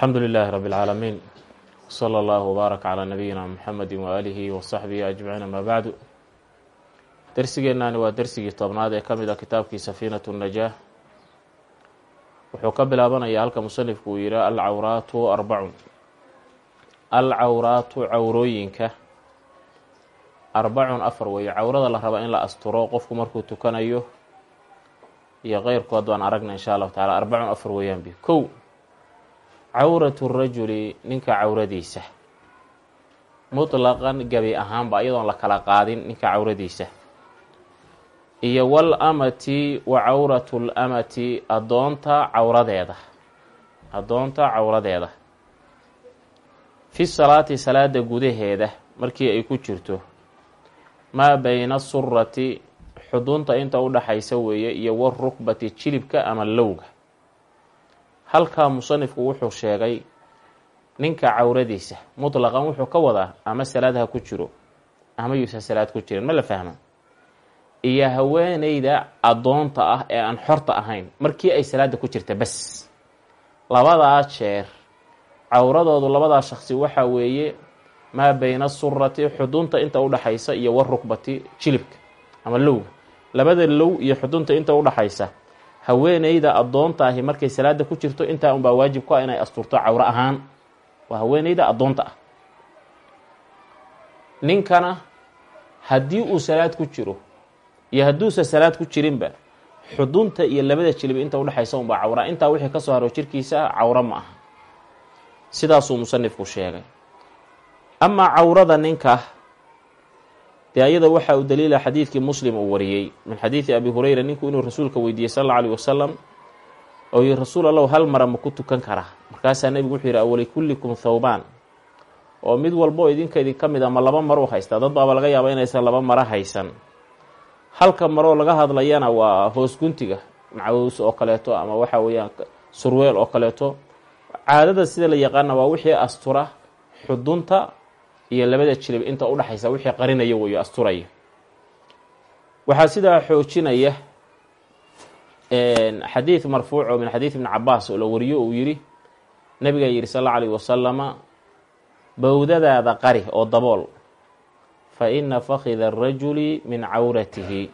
alxamdu lilaahi rabi اlcaalamiin wsala allahu wbaarak calaa nabiyina muxamedi waaalihi wasaxbihi ajmaciin amaa bacdu dersigeennaani waa dersigii tobnaad ee ka mid a kitaabkii safiinatu najaah wuxuu ka bilaabanayaa halka musanifku uu yihi alcawraatu arbacun alcawraatu cawrooyinka. Arbacun afar weeye. Cawrada la raba in la asturo qofku markuu tukanayo iyo keyrkood baan aragna insha allahu taala arbacun afar weeyaan bi. Kow cawratu rajuli ninka cawradiisa. Mutlaqan gebi ahaanba iyadoon la kala qaadin ninka cawradiisa. Iyo wal amati wa cawratu lamati addoonta cawradeeda. Addoonta cawradeeda. Fi salaati salaada gudaheeda markii ay ku jirto. Maa bayna surati xudunta inta u dhaxaysa weeye iyo warukbati jilibka ama lowga halkaa musanifku wuxuu sheegay ninka cawradiisa mutlaqan wuxuu ka wadaa ama salaad ha ku jiro ama yuusan salaad ku jirin ma la fahma iyo haweeneyda addoonta ah ee aan xorta ahayn markii ay salaada ku jirta bas. Labadaa jeer cawradoodu labadaa shaqsi waxaa weeye maa bayna surati xudunta inta udhaxaysa iyo warukbati jilibka ama lowga. Labada low iyo xudunta inta udhaxaysa haweeneyda addoonta ahi markay salaada ku jirto intaa unbaa waajib ku ah inay asturto cawro ahaan. Waa haweeneyda addoonta ah. Ninkana haddii uu salaad ku jiro iyo hadduusan salaad ku jirinba xudunta iyo labada jilib inta udhexaysa unbaa cawra. Intaa wixii ka soo haro jirkiisa cawro ma aha. Sidaasuu musanifku sheegay. Amaa cawrada ninka dee ayada waxa uu daliila xadiidkii muslim uu wariyey. Min xadiidi abi hureyra ninku inuu rasuulka weydiiyey sal alla alيh wasalam oo yihi rasuul allow hal mara ma ku tukan karaa markaasaa nebigu wuxuu yihi awalikullikum thawbaan oo mid walbo idinka idinka mid ama laba maruu haystaa dad baaba laga yaaba inaysan laba maro haysan. Halka maroo laga hadlayana waa hoos guntiga macaws oo kaleeto ama waxa weeyaan surweel oo kaleeto. Caadada sida la yaqaana waa wixii astura xudunta iyo labada jilib inta udhaxaysa wixii qarinaya weyo asturaya waxaa sidaa xoojinaya xadiid marfuuc oo min xadiid ibni cabaas oo la wariyo uu yihi nabiga yihi sal alla alayh wasalama bowdadaada qari oo dabool fa ina fakida arajuli min cawratihi.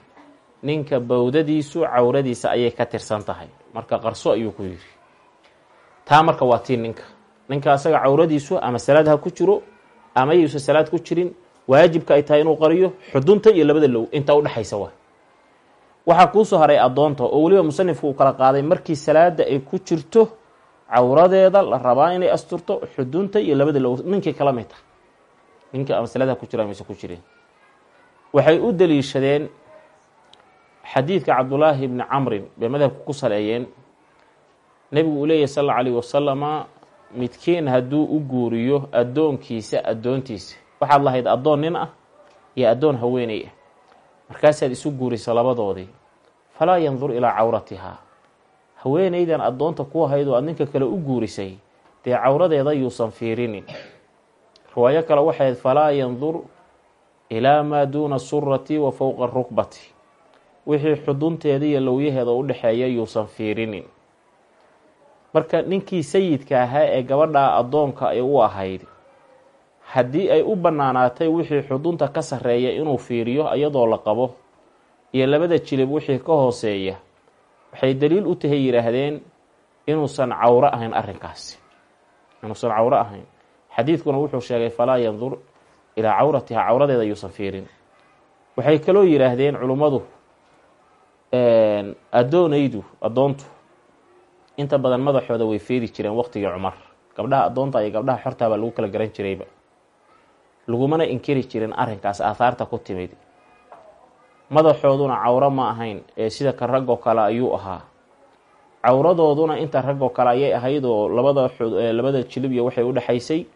Ninka bowdadiisu cawradiisa ayay ka tirsan tahay. Marka qarso ayuu ku yidhi. Taa marka waa tii ninka. Ninka asaga cawradiisu ama salaad ha ku jiro ama yuusan salaad ku jirin waajibka ay tahay inuu qariyo xudunta iyo labada low inta udhexaysa waa. Waxaa kuusoo haray addoonta oo weliba musanifku uu kala qaaday markii salaada ay ku jirto cawradeeda la rabaa inay asturto xudunta iyo labada low ninkii kala mid tahay ninkii ama salaad ha ku jira mayse ku jirin waxay u daliishadeen xadiidka cabdullaahi bni camrin bay madhabka ku saleeyeen. Nebigu uu leeyahy sal alla alayh wasalama midkiin hadduu u guuriyo addoonkiisa addoontiisa. Waxaad lahayd addoon nin ah iyo addoon haweeney ah. Markaasaad isu guurisa labadoodii falaa yandur ilaa cawratihaa. Haweeneydan addoonta ku ahayd oo aad ninka kale u guurisay dee cawradeeda yuusan fiirinin. Riwaayo kale waxay ahayd falaa yandur ilaa maa duuna surati wa fowqa rukbati. Wixii xudunteeda iyo lowyaheeda u dhexeeya yuusan fiirinin marka ninkii sayidka ahaa ee gabadhaa addoonka ay u ahayd haddii ay u bannaanaatay wixii xudunta ka sarreeya inuu fiiriyo iyadoo la qabo iyo labada jilib wixii ka hooseeya waxay daliil u tahay yidhaahdeen inuusan cawro ahayn arrinkaasi. Inuusan cawro ahayn. Xadiidkuna wuxuu sheegay falaa yandur ilaa cawratiha cawradeeda yuusan fiirin. Waxay kaloo yidhaahdeen culummadu addoonaydu addoontu inta badan madaxooda way feedi jireen waqtigii cumar. Gabdhaha addoonta iyo gabdhaha xortaabaa lagu kala garan jirayba. Lagumana inkiri jirin arrinkaas aahaarta ku timid. Madaxooduna cawro ma ahayn ee sida ka raggoo kale ayuu ahaa. Cawradooduna inta raggoo kale ayay ahayd oo labada labada jilib waxay udhexaysay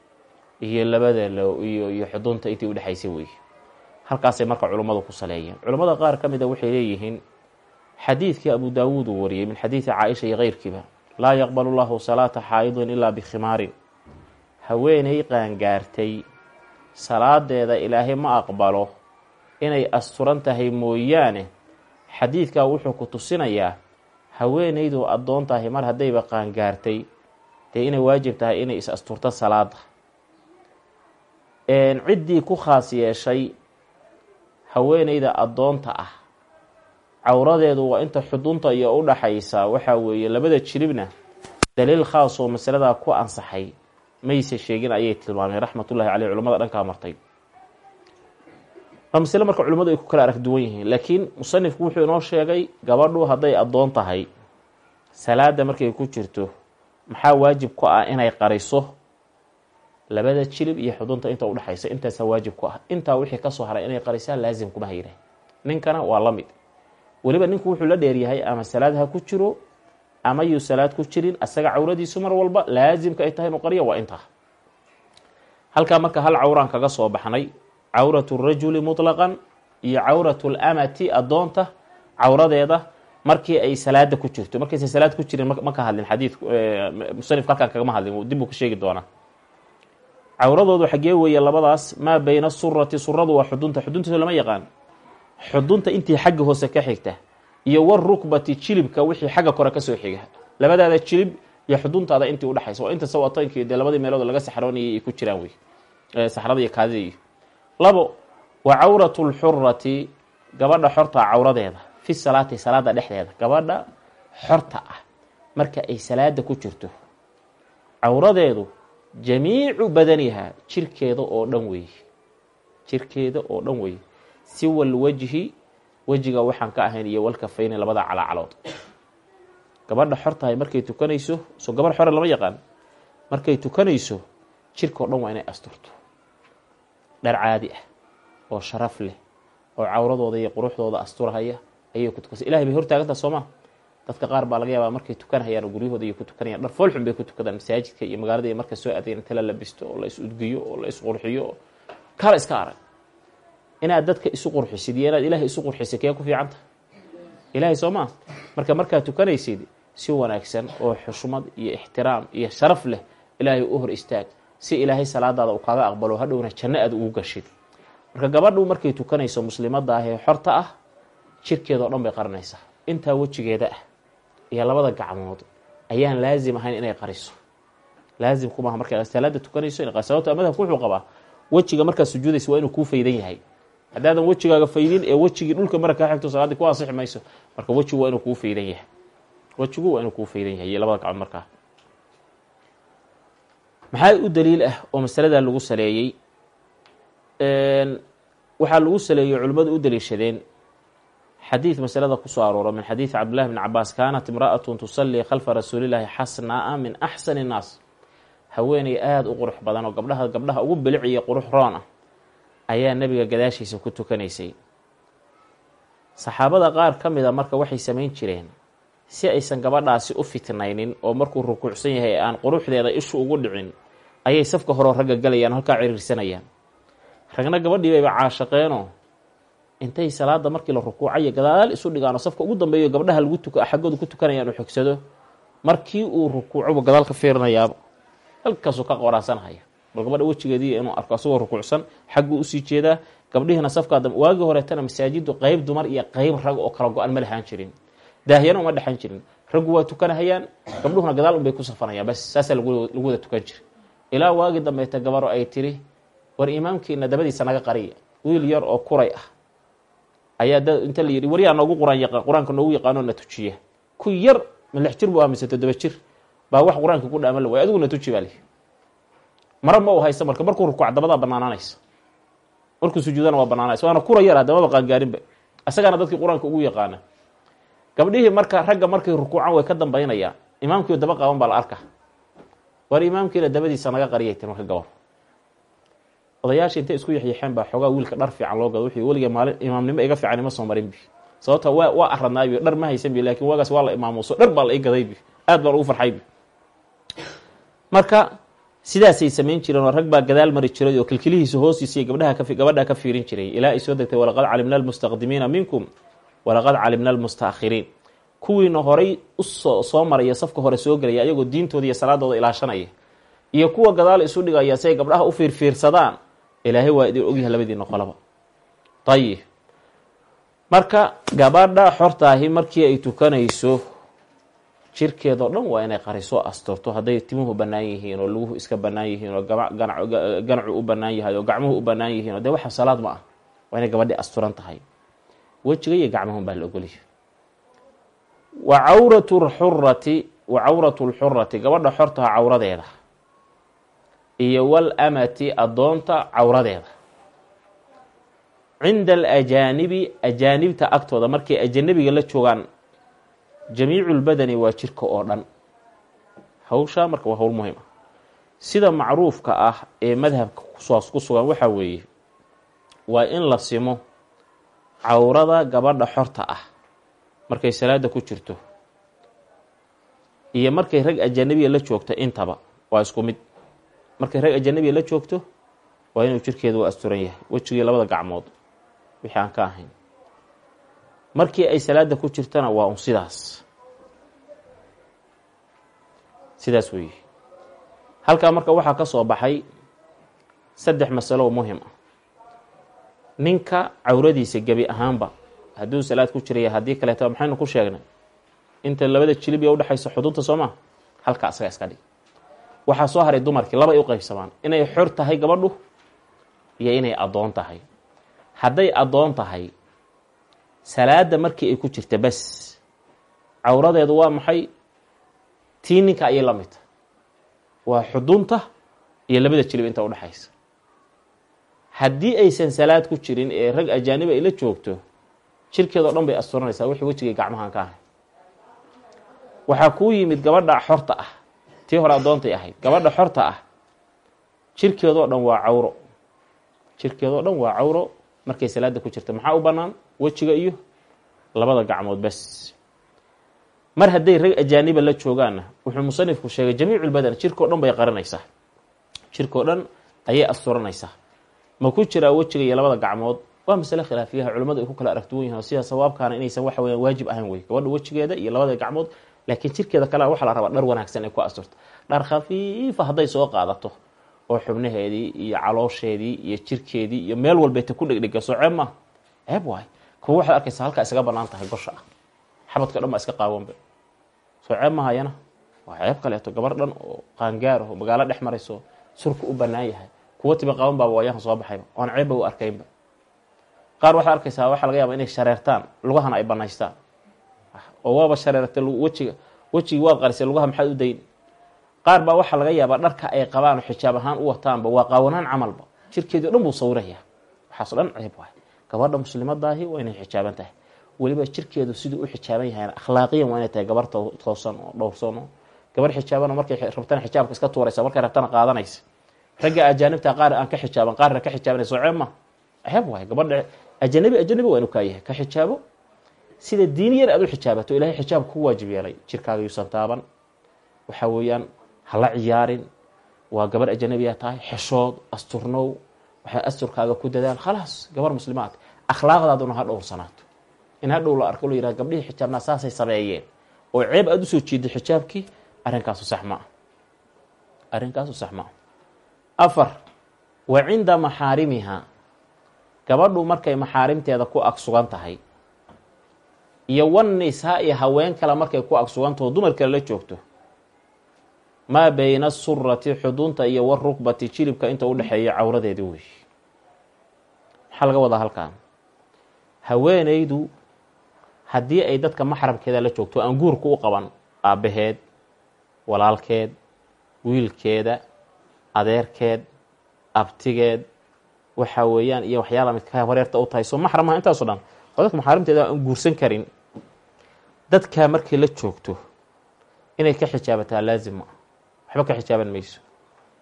iyo labada iyo iyo xudunta intii udhexaysay wey. Halkaasay marka culummadu ku saleeyeen. Culummada qaar ka mida waxay leeyihiin xadiidkii abu daawuud uu wariyey min xadiidi caaisha iyo keyrkiiba laa yaqbalu llahu salaata xaa'idin ilaa bikhimaarin haweeney qaangaartay salaadeeda ilaahay ma aqbalo inay asturan tahay mooyaane. Xadiidkaa wuxuu ku tusinayaa haweenaydu addoon tahay mar haddayba qaangaartay dee inay waajib tahay inay is asturto salaada ciddii ku khaas yeeshay haweeneyda addoonta ah cawradeedu waa inta xudunta iyo u dhaxaysa waxaa weeye labada jiribna daliil khaas oo masaladaa ku ansaxay. Mayse sheegin ayay tilmaameen raxmatullahi caleyh culamada dhankaa martay. Waa marka culimmadu ay ku kala arag duwan yihiin laakiin musanifku wuxuu inoo sheegay gabadhu hadday addoon tahay salaada markay ku jirto maxaa waajib ku ah inay qariso labada jilib iyo xudunta inta udhexaysa intaasaa waajib ku ah. Intaa wixii ka soo haray inay qarisaa laazim kuma hayra ninkana waa la mid weliba ninku wuxuu la dheeryahay ama salaad ha ku jiro ama yuu salaad ku jirin asaga cawradiisu mar walba laazimka ay tahay inu qariya waa intaa. Halkaa marka hal cawraan kaga soo baxnay cawratu rajuli mutlaqan iyo cawratu lamati addoonta cawradeeda markii ay salaada ku jirto. Markaysa salaad ku jirin ma ka hadlin xadiid musanifka halkaan kagama hadlin dib buu ka sheegi doonaa. Cawradoodu xaggee weeye labadaas maa bayna surati suradu waa xudunta xudunta lama yaqaan xudunta intii xagga hoose ka xigta iyo war rukbati jilibka wixii xagga kore ka soo xiga. Labadaada jilib iyo xuduntaada intii udhexaysa waa inta sawatankii dee labadii meelood laga saxroonayay ay ku jiraan wey. Saxrada iyo kaadida iyo. Labo wa cawratu lxurati gabadha xorta cawradeeda fi salaati salaada dhexdeeda gabadha xorta ah. Marka ay salaada ku jirto cawradeedu jamiicu badaniha jirkeeda oo dhan weeye jirkeeda oo dhan weeye siwa lwajhi wejiga waxaan ka ahayn iyo walkafayni labada calaacalood gabadha xortahay markay tukanayso soo gabadh xore lama yaqaan markay tukanayso jirka o dhan waa inay asturto. Dhar caadi ah oo sharaf leh oo cawradooda iyo quruxdooda asturhaya ayay ku tukansa ilahay bay hortaagantaa sooma dadka qaar baa laga yaabaa markay tukanhayaan oo guryahooda iyo ku tukanayaan dhar foolxun bay ku tukadaan masaajidka iyo magaalada marka soo adeyn inta la labisto oo la is udgiyo oo la is qurxiyo. Oo kala iska arag inaad dadka isu qurxisid iyo inaad ilaahay isu qurxisay kee ku fiicanta? Ilaahay soo marka markaad tukanaysid si wanaagsan oo xushmad iyo ixtiraam iyo sharaf leh ilaahay u hor istaag si ilaahay salaadaada uu kaaga aqbalo hadhowna janno aad ugu gashid. Marka gabadhu markay tukanayso muslimada ah xorta ah jirkeeda oo dhan bay qarinaysaa intaa wejigeeda ah iyo labada gacmood ayaan laazim ahayn inay qariso. Laazim kumaaha markay salaada tukanayso in sababto madhabku wuxuu qabaa wejiga markaad sujuudaysa waa inuu kuu faydan yahay haddaadan wejigaaga faydin ee wejigii dhulka mara kaa xigto salaadii ku ansixi mayso. Marka wejigu waa inuu kuu faydan yahay. Wejigu waa inuu kuu faydan yahay. Iyo labada gacmood markaa maxaa u daliil ah oo masaladaa lagu saleeyey? Waxaa lagu saleeyey culimmadu u daliishadeen xadiid masalada ku soo aroora min xadiidi cabdillahi bn cabaas kaanat imra'atun tusallii khalfa rasuulillaahi xasnaa min axsani nnaas haweeney aada u qurux badan oo gabdhaha gabdhaha ugu biliciyo qurux roon ah ayaa nebiga gadaashiisa ku tukanaysay. Saxaabada qaar ka mida marka waxay samayn jireen si aysan gabadhaasi u fitnaynin oo markuu rukuucsan yahay aan quruxdeeda ishu ugu dhicin ayay safka horeo ragga galayaan halkaa ciriirsanayaan ragna gabadhii bayba caashaqeenoo intay salaada markii la rukuucayo gadaal isu dhigaano safka ugu dambeeyo gabdhaha lagu tuka xaggooda ku tukanayaan uu xogsado. Markii uu rukuucoba gadaal ka fiirinayaaba. Halkaasuu ka qoraasanhaya bal gabadha wejigeedii inuu arko asagoo rukuucsan xagguu u sii jeedaa. Gabdhihiina safkaa dambe waagii horeetana masaajiddu qeyb dumar iyo qeyb rag oo kala go-an ma lahaan jirin. Daahyana uma dhexan jirin. Raggu waa tukanahayaan gabdhuhuna gadaal unbay ku safanayaan bas saasaa lagu wada tukan jira ilaa waagii dambeeta gabaro ay tiri war imaamkiina dabadiisa naga qariya. Wiil yar oo kuray ah. Ayaa da inta la yidhi waryaa noogu qur'aanka noogu yaqaanoo na tujiya. Ku yar ma jir buu aamise toddoba jir. Baa wax qur'aanka ku dhaama la waay adiguna tuji baa lihi mara ma u haysa marka markuu rukuuc dabadaa banaanaanaysa markuu sujuudana waa banaanaysa waana kura yar adamaba qaangaarinba isagaana dadkii qur'aanka ugu yaqaana. Gabdhihii marka ragga markay rukuucan way ka dambaynayaan imaamkii daba qaaban baa la arka war imaamkiina dabadiisa naga qariyay tir marka gabar odayaasha intay isku yaxyaxeen baa xoogaa wiilka dhar fiican loo gado. Wuxuu weliga maalin imaamnimo iga fiican ima soo marin bi. Sababta waa waa aradnaabi dhar ma haysan bi laakiin waagaas waa la imaamuso dhar baa la ii gaday bi. Aad baan ugu farxay bi. Marka sidaasay samayn jireen oo rag baa gadaal mari jiray oo kilkilihiisa hoostiisaiy gabadha ka fiirin jiray. Ilaa ay soo degtay walaqad calimna almustaqdimiina minkum walaqad calimna almustaakhiriin. Kuwiina horay u soo soo maraya safka hore soo gelaya ayagoo diintooda iyo salaadooda ilaashanaya iyo kuwa gadaal isu dhigaya si ay gabdhaha u fiirfiirsadaan ilaahay waa idin ogyahay labadiina qolaba. Ayib marka gabadha xortaahi markii ay tukanayso jirkeedoo dhan waa inay qariso asturto. Hadday timuhu bannaan yihiin oo luguhu iska bannaan yihiin oo ganacu u bannaan yahay oo gacmuhu u bannaan yihiin oo dee waxa salaad ma ah waa inay gabadhi asturan tahay. Wejiga iyo gacmahun baa la ogolyahay. Wa cawratu lxurati wa cawratu lxurati gabadha xortaha cawradeeda. Iyo wal amati addoonta cawradeeda. Cinda alajaanibi ajaanibta agtooda markay ajanabiga la joogaan jamiicu lbadani waa jirka oo dhan. Hawshaa marka waa hawl muhiim ah. Sida macruufka ah ee madhabka kusoos ku sugan waxaa weeye waa in la simo cawrada gabadha xorta ah. Markay salaada ku jirto iyo markay rag ajanabiya la joogto intaba waa isku mid. Markay rag ajanabiya la joogto waa inuu jirkeedu waa asturan yahay. Wejigii labada gacmood wixii aan ka ahayn markii ay salaada ku jirtana waa un sidaas. Sidaas weeye. Halkaa marka waxaa ka soo baxay saddex masalo muhiim ah. Ninka cawradiisa gebi ahaanba hadduu salaad ku jiraya haddii kaleeta maxaynu ku sheegnay? Inta labada jilib iyo udhexaysa xudunta soo maa halka asaga iska dhig. Waxaa soo haray dumarkii laba ay u qaybsamaan. Inay xor tahay gabadhu iyo inay addoon tahay. Hadday addoon tahay salaada markii ay ku jirta bas cawradeedu waa maxay? Tii ninka ayay waa xudunta iyo labada jilib inta udhexaysa haddii aysan salaad ku jirin ee rag ajaaniba ay la joogto jirkeedao dhan bay asturanaysaa. Wixii wejigay gacmahan ka ahay. Waxaa kuu yimid gabadha xorta ah. Tii hore addoontay ahayd. Gabadha xorta ah. Jirkeedoo dhan waa cawro. Jirkeedoo dhan waa cawro markay salaada ku jirta maxaa u bannaan? Wejiga iyo labada gacmood bas mar hadday rag ajaaniba la joogaanna wuxuu musanifku sheegay jamiicu lbadan jirkao dhan bay qarinaysaa. Jirkao dhan ayay asturanaysaa. Ma ku jiraa wejiga iyo labada gacmood? Waa masale khilaafiyaha culimmadu ay ku kala aragtuwan yihiin oo sida sawaabkaana inaysan waxa weyaan waajib ahayn wey gabadha wejigeeda iyo labada gacmood laakiin jirkeeda kalea waxaa la rabaa dhar wanaagsan ay ku asturto dhar khafiifa hadday soo qaadato oo xubnaheedii iyo caloosheedii iyo jirkeedii iyo meel walbeeta ku dhegdhega soo ceeb maaha ceeb waay. Kuwa waxaad arkaysaa halkaa isaga bannaan tahay gosha ah xabadka dhan baa iska qaawanba soo ceeb mahayana waa ceeb kaleeto gabar dhan oo qaangaar oo magaalo dhex marayso surku u banaan yahay. Kuwa tiba qaban baaba waayahan soo baxayba. Oon ceebba u arkaynba qaar waxaad arkaysaa waxaa laga yaaba inay shareertaan lugahana ay banaystaan oo waaba shareertay wejiga wejigii waad qarisay lugaha maxaad u dayn qaar baa waxaa laga yaabaa dharka ay qabaan xijaab ahaan u wataanba waa qaawanaan camalba. Jirkeedii o dhan buu sawiraya. Waxaaso dhan ceeb waay. Gabadha muslimadaahi waa inay xijaaban tahay. Weliba jirkeedu siduu u xijaaban yahayna akhlaaqiyan waa inay tahay gabar toosan oo dhowrsan oo gabar xijaaban markay rabtana xijaabka iska tuuraysa markay rabtana qaadanaysa. Ragga ajaanibta qaar aan ka xijaaban qaarna ka xijaabanaysa oo ceeb ma. Ceeb waay gabadha ajanabi ajanabi waa inu kaa yahay. Ka xijaabo sida diiniyan aad u xijaabato ilahay xijaab ku waajib yeelay. Jirkaaga yuusan taaban waxaa weeyaan hala ciyaarin. Waa gabar ajanabiya tahay xeshood asturnow. Waxaa asturkaaga ku dadaal khalaas gabar muslimaad. Akhlaaqdaaduna ha dhowrsanaato in hadhow la arko la yihah gabdhihii xijaabnaa saasay sameeyeen. Oo ceeb aada u soo jeeday xijaabkii arrinkaasu sax ma ah arrinkaasu sax ma ah afar wa cinda maxaarimiha. Gabadhu markay maxaarimteeda ku ag sugan tahay iyo wan iyo haween kale markay ku ag sugantaho dumar kale la joogto maa bayna asurati xudunta iyo warukbati jilibka inta u dhexeeya cawradeedii wey maxaa laga wadaa halkan haweenaydu haddii ay dadka maxramkeeda la joogto aan guurka u qaban aabbaheed walaalkeed wiilkeeda adeerkeed abtigeed waxa weeyaan iyo waxyaala midka wareerta u tahay. Soo maxramaha intaaso dhan oo dadka maxaarimteeda aan guursan karin dadkaa markay la joogto inay ka xijaabataa laazim ma waxba ka xijaaban mayso.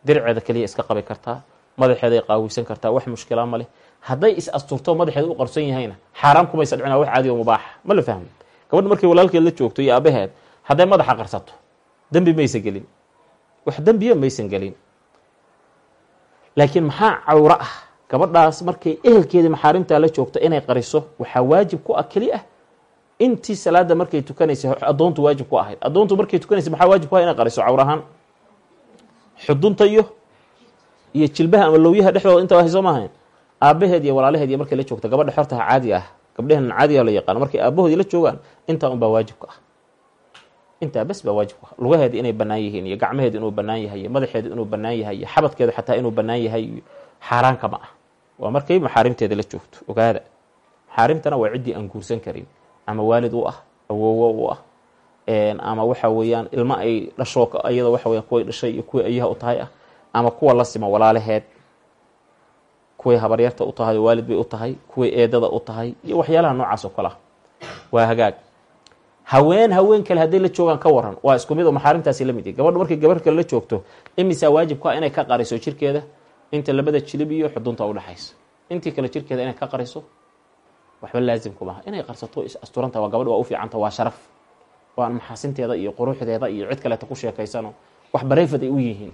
Dirceeda keliya iska qabi kartaa madaxeeday qaawisan kartaa wax mushkila ma leh. Hadday is asturto madaxeeda u qarson yahayna xaaraam kumaysa dhicina wax caadi oo mubaaxa ma la fahmo gabadha markay walaalkeed la joogto iyo aabaheed hadday madaxa qarsato dembi maysan gelin. Wax dembiya maysan gelin. Laakiin maxaa cawro ah? Gabadhaas markay ehelkeedii maxaarimtaa la joogto inay qariso waxaa waajib ku ah keli ah. Intii salaada markay tukanaysa addoontu waajib ku ahayd. Addoontu markay tukanaysa maxaa waajib ku ah inay qariso cawrahaan xudunta iyo iyo jilbaha ama lowyaha dhexdooda inta hayso maahayn aabaheed iyo walaalaheed iyo markay la joogto gabadha xortaha caadi ah. Gabdhehena caadiga la yaqaano markay aabahoodii la joogaan intaa unbaa waajibka ah. Intaa bes baa waajib ku lugaheeda inay bannaan yihiin iyo gacmaheeda inuu bannaan yahay iyo madaxeeda inuu bannaan yahay iyo xabadkeeda xataa inuu bannaan yahay iyo xaaraanka ma ah. Waa markay maxaarimteeda la joogto ogaada. Maxaarimtana waa ciddii aan guursan karin. Ama waalid u ah awoowo u ah ama waxa weeyaan ilmo ay dhashoo iyada waxa weyan kuway dhashay iyo kuwii ayaha u tahay ah. Ama kuwa la sima walaalaheed kuway habaryarta u tahay waalid bay u tahay kuway eedada u tahay iyo waxyaalaha noocaas oo kale ah. Waa hagaag. Haween haween kale hadday la joogaan ka waran waa isku mid oo maxaarimtaasi la mid yahy gabadhu markay gabar kale la joogto imisaa waajibku ah inay ka qariso jirkeeda inta labada jilib iyo xudunta udhexaysa intii kale jirkeeda inay ka qariso waxba laazimku maaha inay qarsato asturanta waa gabadh waa u fiicanta waa sharaf oo aan iyo quruxdeeda iyo cid kaleeta ku sheekaysano wax bareyfad ay u yihiin.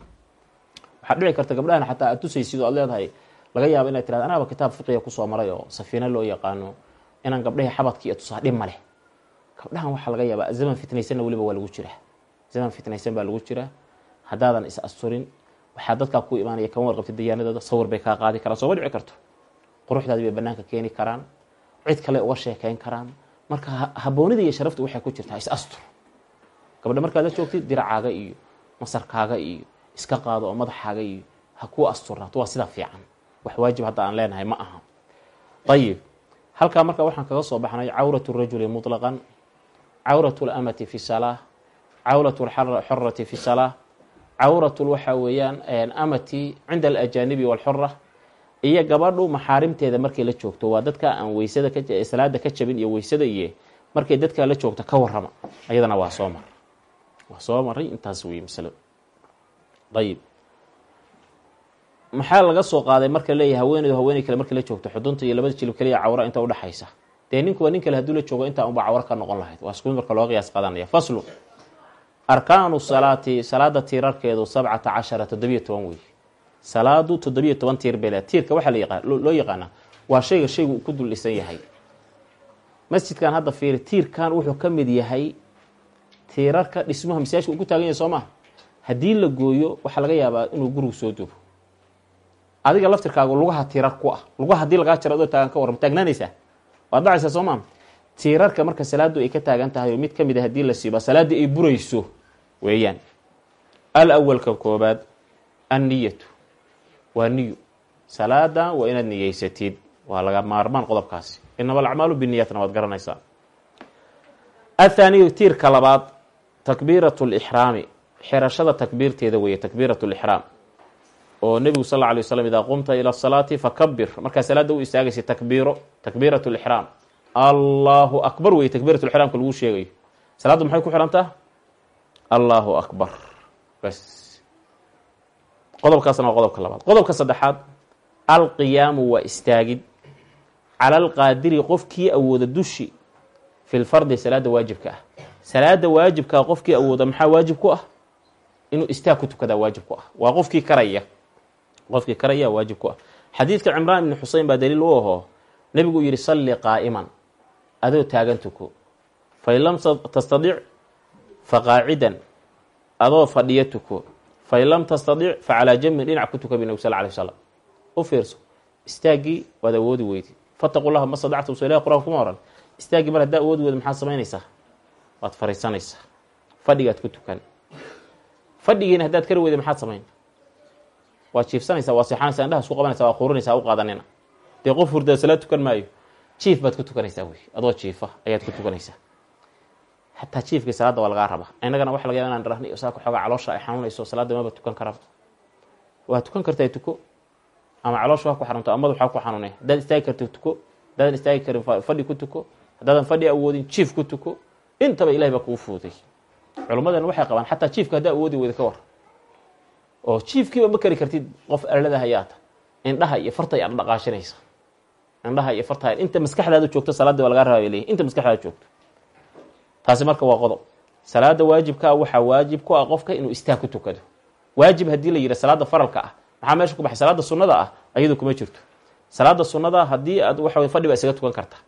Waxaad dhici karta gabdhahan xataa aad tusaysid oo aad leedahay laga yaabo inay tirahda anaaba kitaab fiqiga ku soo maray oo safiina loo yaqaano inaan gabdhahii xabadki iyo tusaa dhib ma leh. Gabdhahan waxaa laga yaabaa zaman fitnaysanna weliba waa lagu jiraa zaman fitnaysan baa lagu jiraa haddaadan is asturin. Waxaa dadkaa ku imaanaya kama warqabti dayaanadooda sawir bay kaa qaadi karaan. Sooma dhici karto. Quruxdaadi bay banaanka keeni karaan. Cid kale uga sheekayn karaan marka haboonida iyo sharaftu waxay ku jirtaa is astur gabadha markaad la joogtid diracaaga iyo masarkaaga iyo iska qaado oo madaxaaga iyo ha kuu asturnaato waa sidaa fiican. Wax waajib hadda aan leenahay ma aha. Ayib halkaa marka waxaan kaga soo baxnay cawratu rajuli muطlaqan cawratu lamati fi salaa cawratu xorati fi salaa cawratu waxa weeyaan amati cinda alajaanibi walxora iyo gabadhu maxaarimteeda markay la joogto waa dadka aan weysada salaada ka jabin iyo weysada iyo markay dadkaa la joogto ka warrama. Ayadana waa soo mar waa soo maray intaas wey masalo ayib maxaa laga soo qaaday marka leeyahay haweeneydu haweeney kale markay la joogto? Xudunta iyo labada jilib kaliya cawra inta udhexaysa dee ninku waa nin kale hadduu la joogo intaa unba cawro ka noqon lahayd. Waa isku marka loo qiyaas qaadanaya faslu. Arkaanu salaati salaada tiirarkeedu sabcata cashara toban wey salaadu toddobiyo toban tiir bay le tiirka waxaa loo yaqaanaa waa shayga shaygu ku dul dhisan yahay. Masjidkan hadda fiiri tiirkan wuxuu ka mid yahay tiirarka dhismaha masaajka uu ku taagan yahay soo haddii la gooyo waxaa laga yaabaa inuu gurigu soo dubo. Adiga laftirkaagu lugaha tiirar ku ah. Lugaha haddii lagaa jaro adoo taagan ka warram taagnaanaysaa? Waad dhacaysaa soo tiirarka marka salaadu ay ka taagan tahay oo mid ka mid a haddii la siiba salaaddii ay burayso weeyaan. Al awalka koobaad anniyatu waa niyo salaada waa inaad niyeysatid waa laga maarmaan qodobkaasi. Inama alacmaalu biniyatna waad garanaysaa. Athaaniyu tiirka labaad takbiiratu lixraami xirashada takbiirteeda weeye takbiiratu lixraam oo nebigu sal alay waslam idaa qumta ila asalaati fakabir markaa salaadda u istaagaysa takbiiro takbiiratu lixraam allahu akbar weye takbiiratu lixraamka lagu sheegayo. Salaaddu maxay ku xidhantaa? Allahu akbar. Bas qodobkaasna waa qodobka labaad. Qodobka saddexaad alqiyaamu waa istaagid. Cala alqaadiri qofkii awooda dushi fi lfardi salaada waajibka ah. Salaada waajibkaa qofkii awooda maxaa waajib ku ah? Inuu istaag ku tukadaa waajib ku ah. Waa qofkii karaya. Qofkii karaya waajib ku ah. Xadiidka cimraan ibni xusein baa daliil u ahoo nebigu yihi salli qaa'iman. Adoo taagan tuko. Fain lam tastadic faqaacidan. Adoo fadhiyo tuko fain lam tastadic facalaa jambin dhinac ku tuka bi nabig sal alay u fiirso istaaggii waad awoodi weydi fataqu llaha ma stadactum so ilahi qur'aanka kuma oran. Istaaggii mar haddaa awoodi weyda maxaad samaynaysaa? Waad fariisanaysaa. Fadhigaad ku tukan. Fadhigiina haddaad kari weyda maxaad samayn? Waad jiifsanaysaa waa seexanaysa indhaha isku qabanaysa waa quurinaysa u qaadanina dee qof hurdaa salaad tukan maayo jiif baad ku tukanaysaa wey. Adoo jiifa ayaad ku tukanaysaa xataa jiifkii salaadda waa lagaa rabaa. Innagana waxa laga yaba inaan dhirahna saaka xoogaa caloosha ay xanuunayso salaadda maba tukan karaba waa tukan kartaa tuko ama caloosha waa ku xanuunto ama madax ku xanuunay. Haddaad istaagi karto tuko haddaadan istaagi karin fadhi ku tuko haddaadan fadhi awoodin jiif ku tuko intaba ilahay baa kugu fuuday culummadan waxay qabaan xataa jiifka haddaa awoodi weyda ka war. Oo jiifkiiba ma kari kartid qof erlada hayaata. Indhaha iyo farta aad dhaqaashinaysa indhaha iyo farta inta maskaxdaada joogto salaadii waa lagaa rabaa bay leeyihiin inta maskaxdaada joogto taasi marka waa qodob. Salaada waajibkaa waxaa waajib ku ah qofka inuu istaag ku tukado. Waajib haddii la yidhi salaada faralka ah. Maxaa meesha ku baxay? Salaada sunnada ah ayadu kuma jirto. Salaada sunnada haddii aad waxa fadhi baa isaga tukan kartaa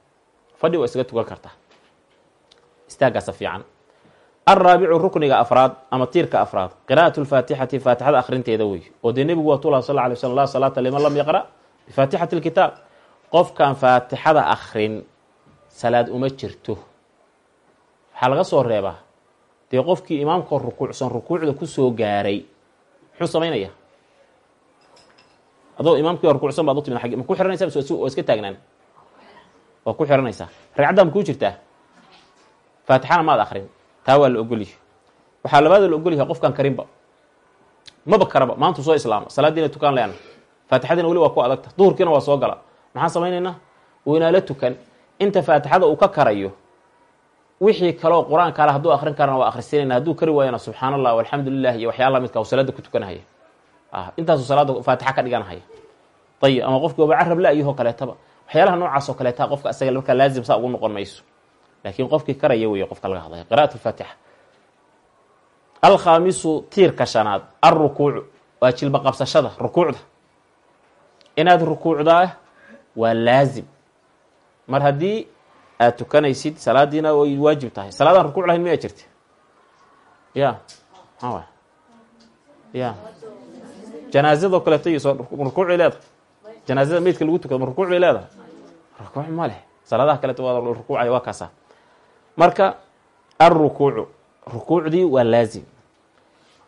fadhi waa isaga tukan kartaa istaaggaasa fiican. Alraabicu rukniga afraad ama tiirka afraad. Qira'at lfaatixati faatixada akhrinteeda wey. Oo dee nebigu waa tula sal lay slm la salaata liman lam yaqra' bifaatixati lkitaab qofkaan faatixada akrin salaad uma jirto waxaa laga soo reebaa dee qofkii imaamkoo rukuucsan rukuucda ku soo gaaray muxuu samaynaya adoo imaamkii rukuucsan baad u timid ma ku xiranaysa mise iska taagnaan? Waa ku xiranaysaa? Ragcaddaa ma kuu jirtaa? Faatixana maad akrin taa waa la ogolyahay waxaa labaada la ogolyahay qofkan karinba. Maba karaba maantu soo islaama. Salaadiina tukaan leana faatixadiina weli waa ku adagta. Duhurkiina waa soo gala. Maxaan samaynaynaa? Weynaala tukan. Inta faatixada uu ka karayo wixii kaleoo qur'aanka ale hadduu akrin karana waa akhrisinayna hadduu kari waayana subxaan allah walxamdu lilah iyo waxyaala lamidka u salaada ku tukanahaya. Intaasuu salaada faatixa ka dhiganahaya. Ayib ama qofki waaba carab la-yahoo kaleetaba waxyaalaha noocaas oo kaleeta qofka isaga markaa laazim saa ugu noqon mayso. Laakiin qofkii karaya wey qofka laga hadlaya. Qira'at lfaatixa alkhaamisu tiirka shanaad alrukuucu waa jilba qabsashada rukuucda. Inaad rukuucdaa waa laazim. Mar haddii aad tukanaysid salaadiina way waajib tahay. Salaadaan rukuuc lahayn miyaa jirta? Ya maa ya janaazadoo kaleeto iyo soo rukuuc bay leedahay. Janaazada meydka lagu tukado ma rukuuc bay leedahay? Rukuuc ma leh. Salaadaha kaleeto waa rukuucaya waa kaasa marka alrukuucu rukuucdii waa laazim.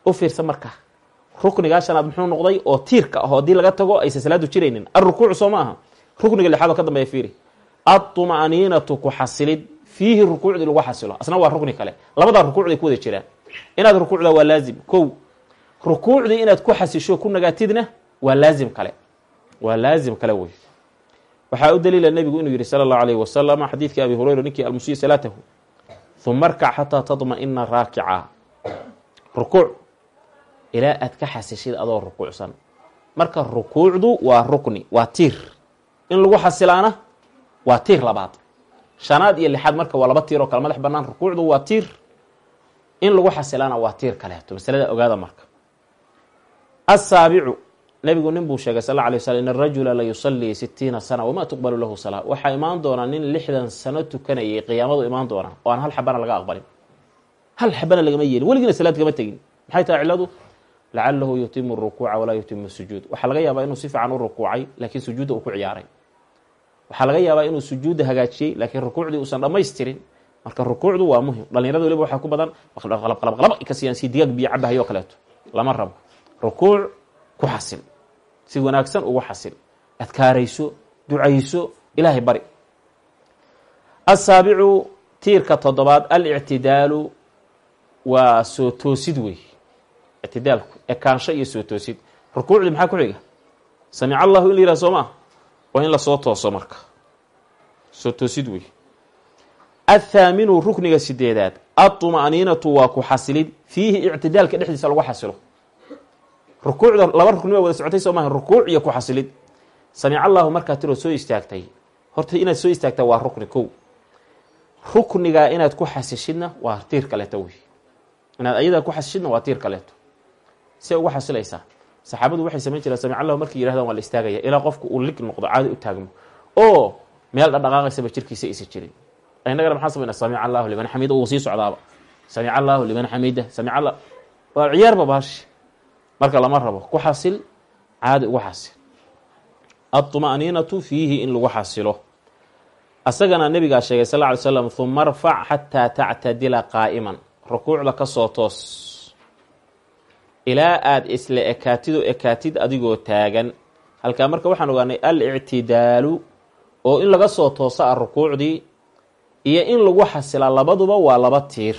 U fiirsa marka ruknigaa shanaad muxuu noqday oo tiirka ah oo haddii laga tago aysan salaadu jiraynin. Alrukuucu soo ma aha. Rukniga lixaad oo ka dambeeya fiiri aطuma'niinatu ku xasilid fiihi rukuucdii lagu xasilo asna waa rukni kale labadaa rukuucday ku wada jiraan inaad rukuucda waa laazim ko rukuucdii inaad ku xasisho ku nagaatidna waa laazim kale waa laazim kale wey waxaa u daliila nebigu inuu yidhi sala allahu alayh wasalama xadiidkii abi hurayra ninkii almusiyi salaatahu uma rkac xataa tadma'ina raakica rukuuc ilaa aad ka xasishid adoo rukuucsan marka rukuucdu waa rukni waa tiir in lagu xasilaana waa tiir labaad. Shanaad iyo lixaad marka waa laba tiir oo kale madax banaan rukuucdu waa tiir. In lagu xasilaana waa tiir kaleeto masalada ogaada marka. Asaabicu nebigu nin buu sheegay sal alay slam in arajula la yusalii sitiina sana wamaa tuqbalu lahu salaa waxaa imaan doonaa nin lixdan sano tukanayay qiyaamadu imaan doonaa oo aan hal xabana laga aqbalin. Hal xabana lagama yeelin weligiina salaad kama tegin. Maxay tahay ciladu? Lacalahu yutimu rukuuca walaa yutimu sujuud. Waxaa laga yaabaa inuu si fiican u rukuucay laakiin sujuudda uu ku ciyaaray waxaa laga yaabaa inuu sujuudda hagaajiyey laakiin rukuucdii uusan dhamaystirin. Marka rukuucdu waa muhiim dhalinyarada waliba waxaa ku badan qalab ka siiyaan si digaag biyo cabahayo kaleeto. Lama rabo. Rukuuc ku xasil. Si wanaagsan ugu xasil. Adkaarayso ducayso ilaahay bari. Asaabicu tiirka toddobaad alictidaalu waa soo toosid wey ictidaalku ekaansho iyo soo toosid. Rukuucdii maxaa ku xiga? Samic allahu in la yihah soo maa waa in la soo tooso marka. Soo toosid wey. Athaaminu rukniga sideedaad. Aطma'niinatu waa ku xasilid fiihi ictidaalka dhexdiisa lagu xasilo. Rukuucda laba rukni baa wada socotay soo maaha rukuuc iyo ku xasilid samic allahu markaa tiroo soo istaagtay. Horta inaad soo istaagtaa waa rukni kow. Ruknigaa inaad ku xasishidna waa tiir kaleeto wey. Inaad ayadaa ku xasishidna waa tiir kaleeto. See ugu xasilaysaa saxaabadu waxay samayn jireen samic allahu markay yirahdaan waa la istaagaya ilaa qofku uu lig noqdo caadi u taagmo oo meel dhadhaqaaqaysaba jirkiisa aysa jirin. Innagana maxaa samayna samic allahu liman xamida uu sii socdaaba. Samic allahu liman xamida samic alla waa ciyaarba baashi marka lama rabo ku xasil caadi ugu xasil. Aطma'niinatu fiihi in lagu xasilo. Asagana nabigaa sheegay sal ly slam huma arfac xataa tactadila qaa'iman. Rukuucda ka soo toos ilaa aada isla ekaatido ekaatid adigoo taagan. Halkaa marka waxaan ogaanay alictidaalu oo in laga soo tooso a rukuucdii iyo in lagu xasilaa labaduba waa laba tiir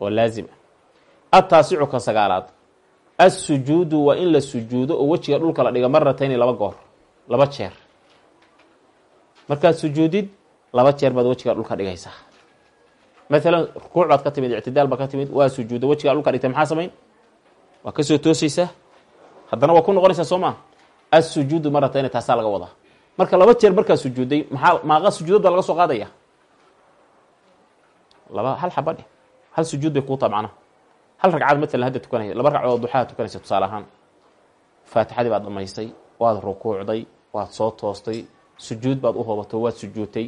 oo laazim ah. Ataasicu ka sagaalaad. Assujuudu waa in la sujuudo oo wejiga dhulka la dhiga maratayni laba goor laba jeer. Markaad sujuudid laba jeer baad wejigaa dhulka dhigaysaa. Maalan rukuuc baad ka timid ictidaal baad ka timid waa sujuuda wejigaa dhulka dhigtay maxaa samayn waa ka soo toosaysaa haddana waa ku noqonaysaa soo maa assujuudu maratayni taasaa laga wadaa. Marka laba jeer markaa sujuuday maxaa maaqa sujuudad laga soo qaadaya? Laba hal xaba dheh hal sujuud bay kuu taa macnaha hal ragcaad matalan hadda tukanaya laba ragcadood duxaha tukanaysa tusaale ahaan. Faatixadii baad dhamaystay waad rukuucday waad soo toostay sujuud baad u hoobato waad sujuudtay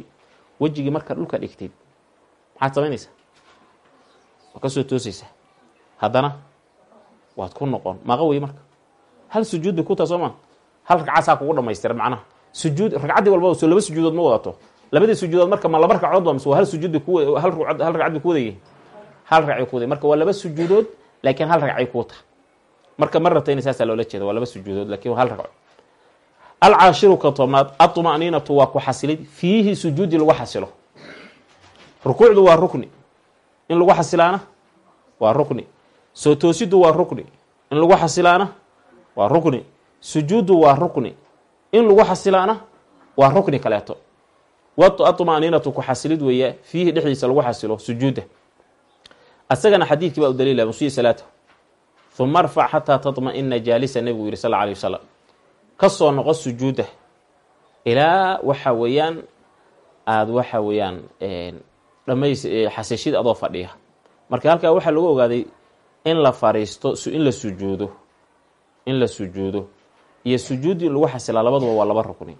wejigii markaad dhulka dhigtid maxaad samaynaysaa waa ka soo toosaysaa haddana waad ku noqon. Maaqa wey marka? Hal sujuud bay ku taa soo maa hal ragcaasaa kugu dhamaystiran macnaha. Sujuud ragcaddii walbaba soo laba sujuudood ma wadato labadii sujuudood marka ma laba ragcadood ba mise waa hal sujuud bay ku hal hal ragcad bay ku wadayihin hal ragcay kuwada marka waa laba sujuudood laakiin hal ragcay kuu tahay marka maratayni saasaa loola jeeda waa laba sujuudood laakiin hal ragco alcaashiru ka tobnaad aطma'niinatu waa ku xasilid. Fiihi sujuudi lagu xasilo. Rukuucdu waa rukni. In lagu xasilaana waa rukni soo toosidu waa rukni. In lagu xasilaana waa rukni. Sujuudu waa rukni. In lagu xasilaana waa rukni kaleeto. Aطma'niinatu ku xasilid weeya fiihi dhexdiisa lagu xasilo sujuuda. Asagana xadiidkii baa u daliila musiyi salaata. Uma arfac xataa taطma'ina jaalisa nebigu yihi sal alay wasalam ka soo noqo sujuuda. Ilaa waxa weeyaan aada waxa weeyaan dhamays xasishid adoo fadhiya. Marka halkaa waxaa lagu ogaaday in la fariisto in la sujuudo in la sujuudo. Iyo sujuudi lagu xasilaa labaduba waa laba rukni.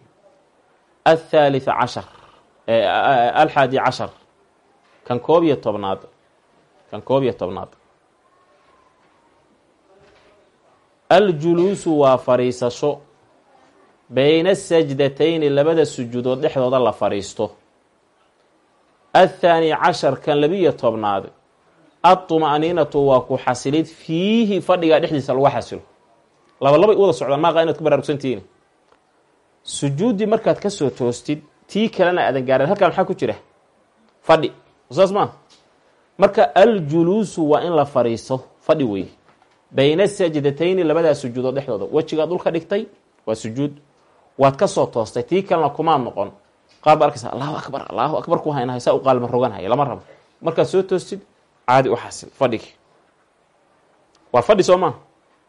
Athalitha cashar alxaadi cashar kan koob iyo tobnaad kan koob iyo tobnaad. Aljuluusu waa fariisasho bayna asajdatayni labada sujuudood dhexdooda la fadhiisto athaani cashar kan labiyo tobnaad aطma'niinatu waa ku xasilid fiihi fadhigaa dhexdiisa lagu xasilo. Laba labay u wada socdaan maaqa inaad ku baraarugsantihiin sujuuddii markaad ka soo toostid tii kalena aadan gaarin. Halkaa maxaa ku jira? Fadhi. Saas marka aljuluusu waa in la fadhiisto fadhi wey bayna sajdatayni labadaa sujuudood dhexdooda. Wejigaad dhulka dhigtay waa sujuud. Waad ka soo toostay tii kalena kumaad noqon. Qaar ba arkaysa allahu akbar allahu akbar ku haynahay saa u qaalma roganhaya lama rabo. Markaad soo toostid caadi u xasil fadhigi. Waa fadhi soo maa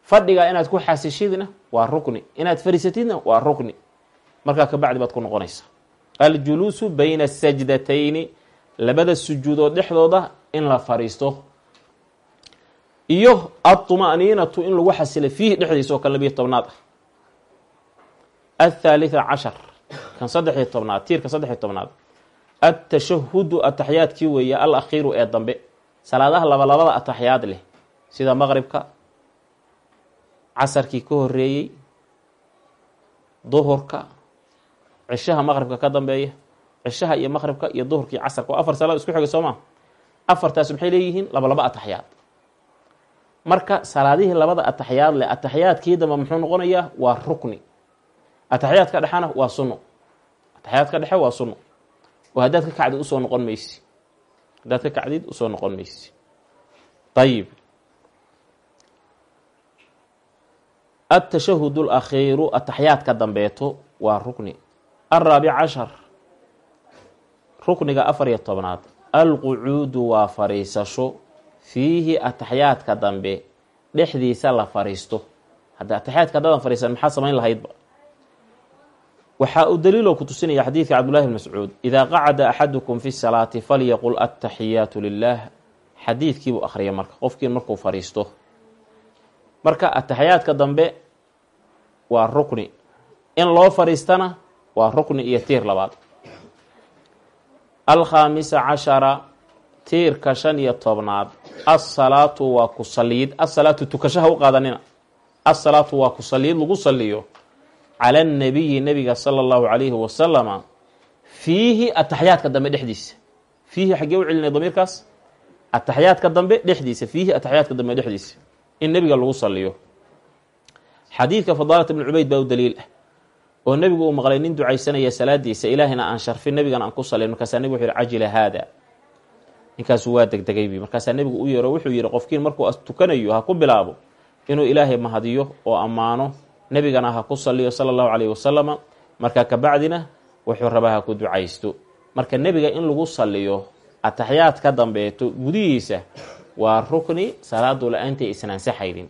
fadhigaa inaad ku xasishidna waa rukni inaad fariisatidna waa rukni. Markaa kabacdi baad ku noqonaysaa. Aljuluusu bayna asajdatayni labada sujuudood dhexdooda in la fadhiisto iyo aطma'niinatu in lagu xasila fiihi dhexdiisa oo kale labiyo tobnaad ah. Athaalitha cashar kan saddexiyo tobnaad tiirka saddexiyo tobnaad. Atashahudu ataxyaadkii weeye al akhiiru ee dambe salaadaha labalabada ataxyaad leh sida maqribka casarkii ka horeeyey duhurka cishaha maqribka ka dambeeya cishaha iyo maqribka iyo duhurka iyo casarka waa afar salaad isku xigay soo maa afartaas maxay leeyihiin? Laba laba ataxyaad marka salaadihii labada ataxyaad leh ataxyaadkii dambe muxuu noqonayaa waa rukni. Ataxyaadka dhexana waa sunno ataxyaadka dhexe waa sunno oo haddaad ka kacdid u soo noqon maysi haddaad ka kacdid u soo noqon maysi ayib atashahud alakhiiru ataxyaadka dambeeto waa rukni. Alraabic cashar. Rukniga afar iyo tobnaad. Alqucuudu waa fariisasho. Fiihi ataxyaadka dambe dhexdiisa la fariisto. Hadda ataxyaadka haddaadan fariisan maxaa samayn lahaydba waxaa uu daliiloo ku tusinaya xadiidka cabdullahi bn mascuud idaa qacada axadukum fi salaati falyaqul attaxiyaatu lilah xadiidkiibuu akhriyay marka qofkii markuu fariisto marka ataxyaadka dambe waa rukni. In loo fariistana waa rukni iyo tiir labaad. Alkhaamisa cashara tiirka shan iyo tobnaad asalaatu waa ku saliid asalaatu tukashaha u qaadanina asalaatu waa ku saliid lagu saliyo cala annabiyi nabiga sala allahu calayhi wasalama fiihi ataxyaadka dambe dhexdiisa. Fiihi xaggee u celinay damiirkaas? Ataxyaadka dambe dhexdiisa fiihi ataxyaadka dambe dhexdiisa. In nebiga lagu saliyo xadiidka fadaalat ibn cubayd baa u daliil ah oo nebigu uu maqlay nin ducaysanaya salaadiisa ilaahina aan sharfin nebigana aan ku salin markaasaa nebigu wuxu yihi cajila haada. Ninkaasu waa degdegaybi markaasaa nebigu u yeero wuxuu yihi qofkiin markuu tukanayo ha ku bilaabo inuu ilaahay mahadiyo oo ammaano nebigana ha ku saliyo sala allahu calayhi wasalama markaa kabacdina wuxuu rabaa ha ku ducaysto. Marka nebiga in lagu saliyo ataxyaad ka dambeeto gudihiisa waa rukni salaadu la'aantay isnaansaxaynin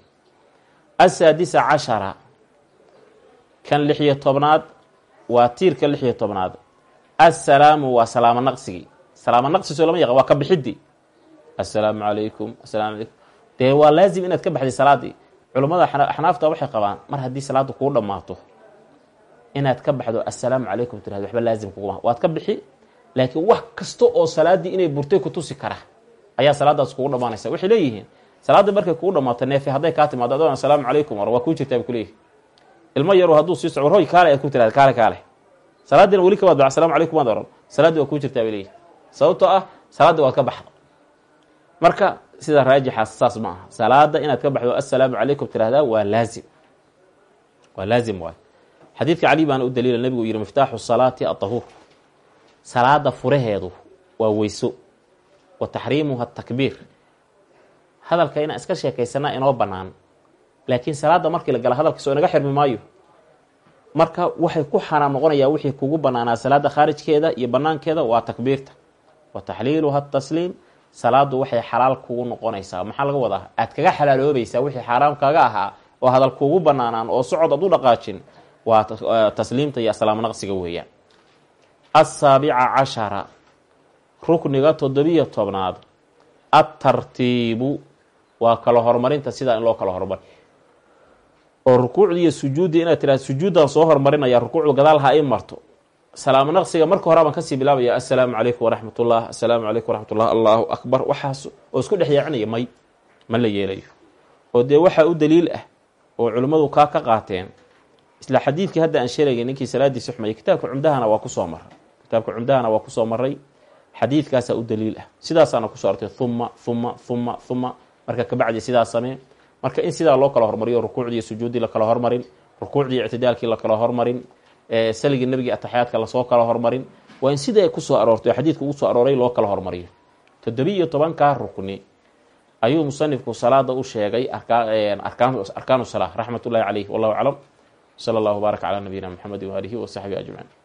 asaadisa cashara kan lixiyo tobnaad waa tiirka lixiyo tobnaad. Assalaamu waa salaamo naqsigii salaamo naqsiso lama yaqa waa ka bixidii assalaamu calaykum asalamu calaykum dee waa laazim inaad ka baxday salaadii culummada axnaafta waxay qabaan mar haddii salaaddu kuu dhammaato inaad ka baxdo assalaamu calaykum tirahdo waxba laazim kuguma. Waad ka bixi laakiin wax kasta oo salaaddii inay burtay ku tusi kara ayaa salaadaas kugu dhammaanaysa. Waxay leeyihiin salaaddii markay kugu dhammaato neefe hadday kaa timaado adoon assalaamu calaykum war waa kuu jirtaa bay kuleeyihin ilmo yaru hadduu sii soco roy kaale aad ku tirahda kaale kaale. Salaaddiina weli kabaad ba assalamu calaykum waad oran. Salaaddii waa kuu jirtaa bay leeyihiin sababtoo ah salaaddii waad ka baxda marka sida raajixaas saas ma aha. Salaada inaad ka baxdo assalaamu calaykum tirahdaa waa laazim. Waa laazim waay. Xadiidka cali baana u daliila nebigu yihi miftaaxu salaati atahuur salaada furaheedu waa weyso wa taxriimuha takbiir hadalka inaan iska sheekaysanaa inoo bannaan laakiin salaada markii la gala hadalkiisoo inaga xirmi maayo marka waxay ku xaraam noqonayaa wixii kugu banaanaa salaada khaarijkeeda iyo banaankeeda waa takbiirta. Wa taxliiluha tasliim salaadu waxay xalaal kugu noqonaysaa. Maxaa laga wadaa? Aad kaga xalaaloobaysaa wixii xaaraam kaga ahaa oo hadal kugu banaanaan oo socod aad u dhaqaajin waa tasliimta iyo salaamo naqsiga weeyaan. Asaabica cashara rukniga toddobiyo tobnaad. Atartiibu waa kala horumarinta sidaa in loo kala horumari oo rukuucdii iyo sujuuddii inaad tiraha sujuuddaan soo horumarinaya gadaal ha i marto salaamo naqsiga. Marka hore baan ka sii bilaabaya assalaamu calaykum waraxmat ullah assalaamu calaykum waraxmat ullah allahu akbar. Waxaas oo isku dhex yaacinaya may ma la yeelayo. Oo dee waxaa u daliil ah oo culimmadu kaa ka qaateen isla xadiidkii hadda aan sheegay ninkii salaadiisi xumaya kitaabka cumdahana waa ku soo maray kitaabka cumdahana waa ku soo maray xadiidkaasaa u daliil ah. Sidaasaana ku soo artay humma humma humma humma marka kabacdi sidaas samee. Marka in sidaa loo kala hormariyo rukuucdii sujuuddii lakala hormarin rukuucdii ictidaalkii lakala hormarin saligii nebigii ataxyaadka la soo kala hormarin waa in sidai ay ku soo aroortay oo xadiidka ugu soo arooray loo kala hormariyo. Toddobiiyo tobankaa rukni ayuu musanifku salaada u sheegay arkaanu salaa raxmat ullahi caleyh wallahu aclam sala allahu baarak calaa nabiyina mxamedi waaalihi wasaxbihi ajmaciin